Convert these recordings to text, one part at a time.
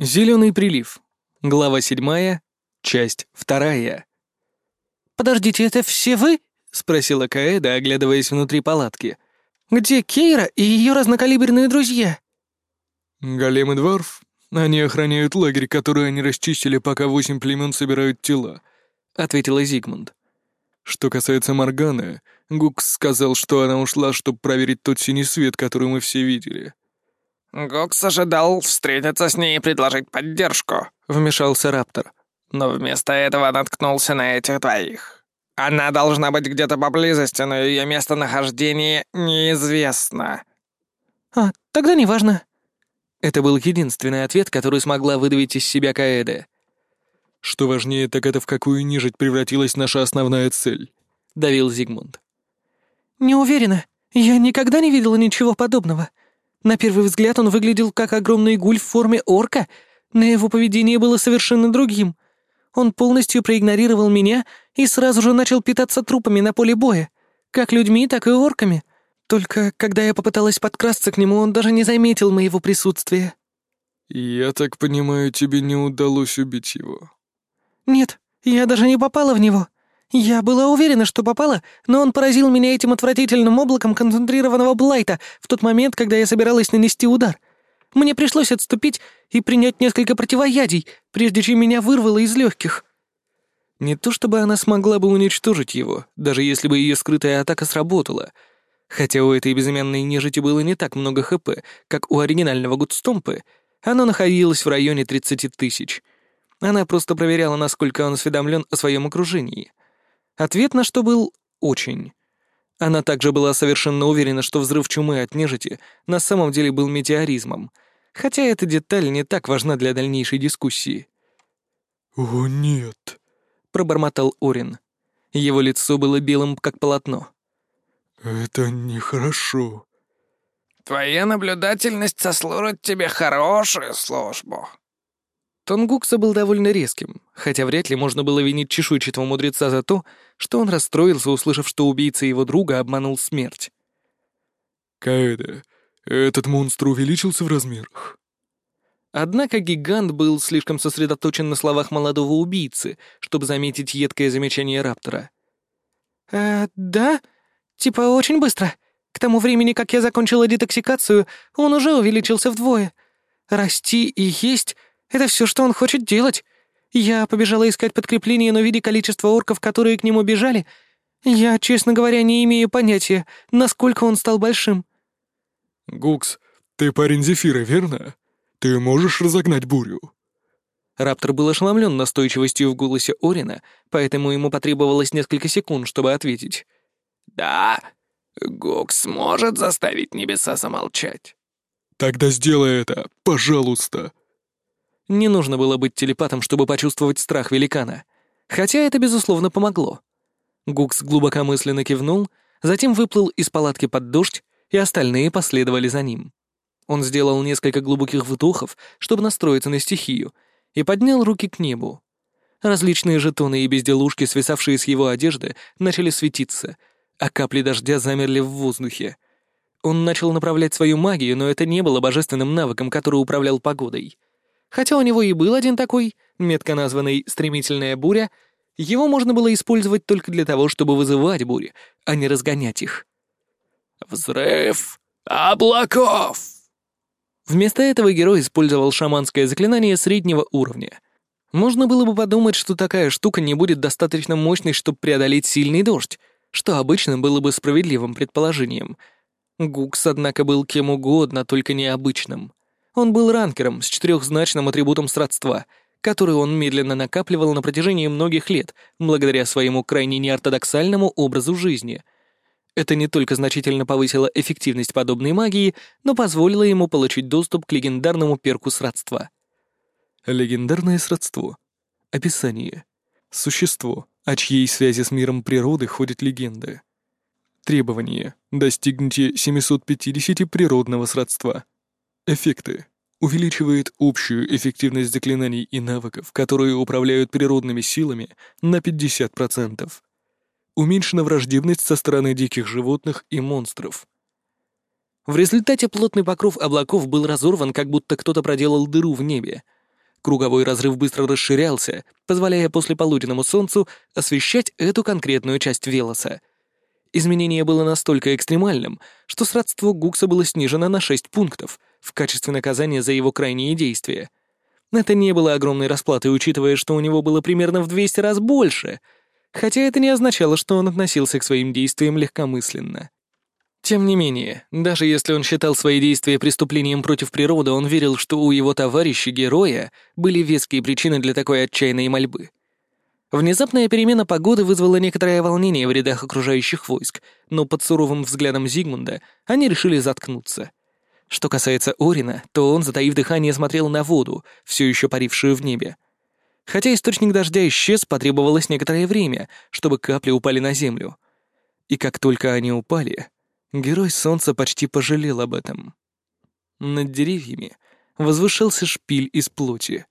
Зеленый прилив. Глава седьмая, часть вторая. «Подождите, это все вы?» — спросила Каэда, оглядываясь внутри палатки. «Где Кейра и ее разнокалиберные друзья?» «Голем и Дварф. Они охраняют лагерь, который они расчистили, пока восемь племен собирают тела», — ответила Зигмунд. «Что касается Морганы, Гукс сказал, что она ушла, чтобы проверить тот синий свет, который мы все видели». «Гокс ожидал встретиться с ней и предложить поддержку», — вмешался Раптор. «Но вместо этого наткнулся на этих двоих. Она должна быть где-то поблизости, но ее местонахождение неизвестно». «А, тогда неважно». Это был единственный ответ, который смогла выдавить из себя Каэде. «Что важнее, так это в какую нежить превратилась наша основная цель», — давил Зигмунд. «Не уверена. Я никогда не видела ничего подобного. На первый взгляд он выглядел как огромный гуль в форме орка, но его поведение было совершенно другим. Он полностью проигнорировал меня и сразу же начал питаться трупами на поле боя, как людьми, так и орками. Только когда я попыталась подкрасться к нему, он даже не заметил моего присутствия. «Я так понимаю, тебе не удалось убить его?» «Нет, я даже не попала в него. Я была уверена, что попала, но он поразил меня этим отвратительным облаком концентрированного блайта в тот момент, когда я собиралась нанести удар. Мне пришлось отступить и принять несколько противоядий, прежде чем меня вырвало из легких. Не то чтобы она смогла бы уничтожить его, даже если бы ее скрытая атака сработала. Хотя у этой безымянной нежити было не так много ХП, как у оригинального Гудстомпы, оно находилось в районе 30 тысяч. Она просто проверяла, насколько он осведомлен о своем окружении. Ответ на что был «очень». Она также была совершенно уверена, что взрыв чумы от нежити на самом деле был метеоризмом, хотя эта деталь не так важна для дальнейшей дискуссии. «О, нет», — пробормотал Орин. Его лицо было белым, как полотно. «Это нехорошо». «Твоя наблюдательность сослужит тебе хорошую службу», Тон Гукса был довольно резким, хотя вряд ли можно было винить чешуйчатого мудреца за то, что он расстроился, услышав, что убийца его друга обманул смерть. «Каэда, этот монстр увеличился в размерах?» Однако гигант был слишком сосредоточен на словах молодого убийцы, чтобы заметить едкое замечание Раптора. «Э, да? Типа очень быстро. К тому времени, как я закончила детоксикацию, он уже увеличился вдвое. Расти и есть это все, что он хочет делать. Я побежала искать подкрепление, но видя количество орков, которые к нему бежали, я, честно говоря, не имею понятия, насколько он стал большим». «Гукс, ты парень Зефира, верно? Ты можешь разогнать бурю?» Раптор был ошеломлен настойчивостью в голосе Орина, поэтому ему потребовалось несколько секунд, чтобы ответить. «Да, Гукс может заставить небеса замолчать». «Тогда сделай это, пожалуйста», не нужно было быть телепатом, чтобы почувствовать страх великана. Хотя это, безусловно, помогло. Гукс глубокомысленно кивнул, затем выплыл из палатки под дождь, и остальные последовали за ним. Он сделал несколько глубоких вдохов, чтобы настроиться на стихию, и поднял руки к небу. Различные жетоны и безделушки, свисавшие с его одежды, начали светиться, а капли дождя замерли в воздухе. Он начал направлять свою магию, но это не было божественным навыком, который управлял погодой — Хотя у него и был один такой, метко названный «стремительная буря», его можно было использовать только для того, чтобы вызывать бури, а не разгонять их. «Взрыв облаков!» Вместо этого герой использовал шаманское заклинание среднего уровня. Можно было бы подумать, что такая штука не будет достаточно мощной, чтобы преодолеть сильный дождь, что обычно было бы справедливым предположением. Гукс, однако, был кем угодно, только необычным. Он был ранкером с четырехзначным атрибутом сродства, который он медленно накапливал на протяжении многих лет, благодаря своему крайне неортодоксальному образу жизни. Это не только значительно повысило эффективность подобной магии, но позволило ему получить доступ к легендарному перку сродства. Легендарное сродство. Описание. Существо, о чьей связи с миром природы ходят легенды. Требование. Достигните 750 природного сродства. Эффекты. Увеличивает общую эффективность заклинаний и навыков, которые управляют природными силами, на 50%. Уменьшена враждебность со стороны диких животных и монстров. В результате плотный покров облаков был разорван, как будто кто-то проделал дыру в небе. Круговой разрыв быстро расширялся, позволяя послеполуденному солнцу освещать эту конкретную часть Велоса. Изменение было настолько экстремальным, что сродство Гукса было снижено на 6 пунктов в качестве наказания за его крайние действия. Это не было огромной расплатой, учитывая, что у него было примерно в 200 раз больше, хотя это не означало, что он относился к своим действиям легкомысленно. Тем не менее, даже если он считал свои действия преступлением против природы, он верил, что у его товарища-героя были веские причины для такой отчаянной мольбы. Внезапная перемена погоды вызвала некоторое волнение в рядах окружающих войск, но под суровым взглядом Зигмунда они решили заткнуться. Что касается Орина, то он, затаив дыхание, смотрел на воду, все еще парившую в небе. Хотя источник дождя исчез, потребовалось некоторое время, чтобы капли упали на землю. И как только они упали, Герой Солнца почти пожалел об этом. Над деревьями возвышался шпиль из плоти.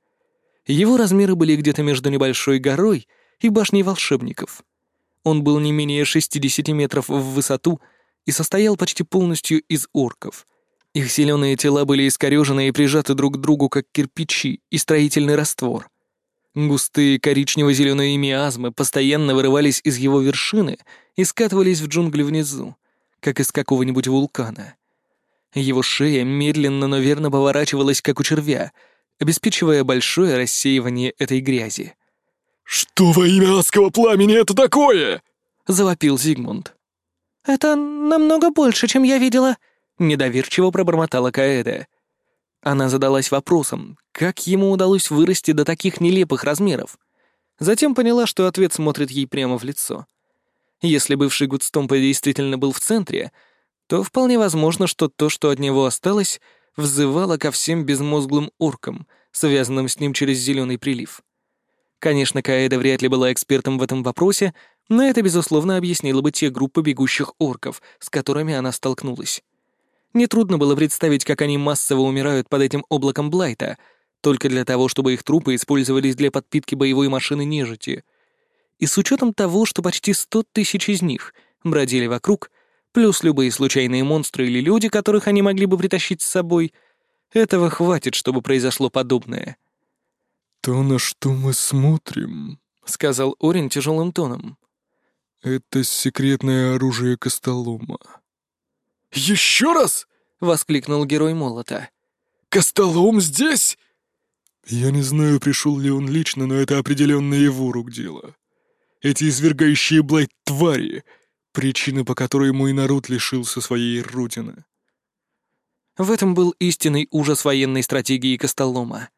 Его размеры были где-то между небольшой горой и башней волшебников. Он был не менее 60 метров в высоту и состоял почти полностью из орков. Их зеленые тела были искорежены и прижаты друг к другу, как кирпичи и строительный раствор. Густые коричнево-зеленые миазмы постоянно вырывались из его вершины и скатывались в джунгли внизу как из какого-нибудь вулкана. Его шея медленно, но верно поворачивалась, как у червя, обеспечивая большое рассеивание этой грязи. «Что во имя адского пламени это такое?» — завопил Зигмунд. «Это намного больше, чем я видела», — недоверчиво пробормотала Каэда. Она задалась вопросом, как ему удалось вырасти до таких нелепых размеров. Затем поняла, что ответ смотрит ей прямо в лицо — если бывший Гудстомпа действительно был в центре, то вполне возможно, что то, что от него осталось, взывало ко всем безмозглым оркам, связанным с ним через зеленый прилив. Конечно, Каэда вряд ли была экспертом в этом вопросе, но это, безусловно, объяснило бы те группы бегущих орков, с которыми она столкнулась. Нетрудно было представить, как они массово умирают под этим облаком Блайта, только для того, чтобы их трупы использовались для подпитки боевой машины нежити — и с учетом того, что почти сто тысяч из них бродили вокруг, плюс любые случайные монстры или люди, которых они могли бы притащить с собой, этого хватит, чтобы произошло подобное. «То, на что мы смотрим», — сказал Орин тяжелым тоном, — «это секретное оружие Костолома». «Еще раз!» — воскликнул герой молота. «Костолом здесь?» «Я не знаю, пришел ли он лично, но это определенно его рук дело эти извергающие блайт твари, причина, по которой мой народ лишился своей родины. В этом был истинный ужас военной стратегии Костолома.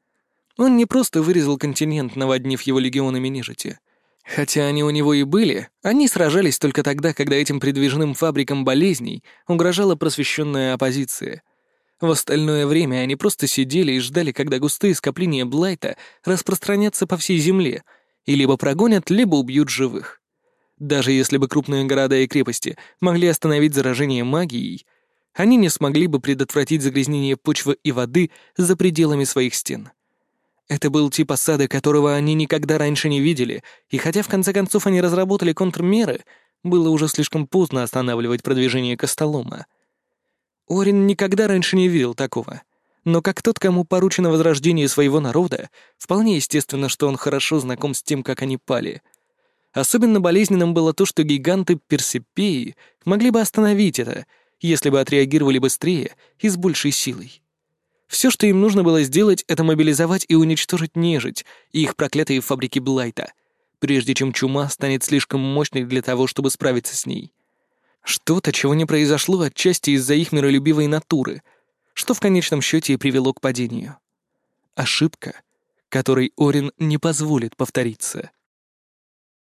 Он не просто вырезал континент, наводнив его легионами нежити. Хотя они у него и были, они сражались только тогда, когда этим предвижным фабрикам болезней угрожала просвещенная оппозиция. В остальное время они просто сидели и ждали, когда густые скопления Блайта распространятся по всей земле — и либо прогонят, либо убьют живых. Даже если бы крупные города и крепости могли остановить заражение магией, они не смогли бы предотвратить загрязнение почвы и воды за пределами своих стен. Это был тип осады, которого они никогда раньше не видели, и хотя в конце концов они разработали контрмеры, было уже слишком поздно останавливать продвижение Костолома. Орин никогда раньше не видел такого но как тот, кому поручено возрождение своего народа, вполне естественно, что он хорошо знаком с тем, как они пали. Особенно болезненным было то, что гиганты Персепеи могли бы остановить это, если бы отреагировали быстрее и с большей силой. Все, что им нужно было сделать, это мобилизовать и уничтожить нежить и их проклятые фабрики Блайта, прежде чем чума станет слишком мощной для того, чтобы справиться с ней. Что-то, чего не произошло отчасти из-за их миролюбивой натуры — что в конечном счете и привело к падению. Ошибка, которой Орин не позволит повториться.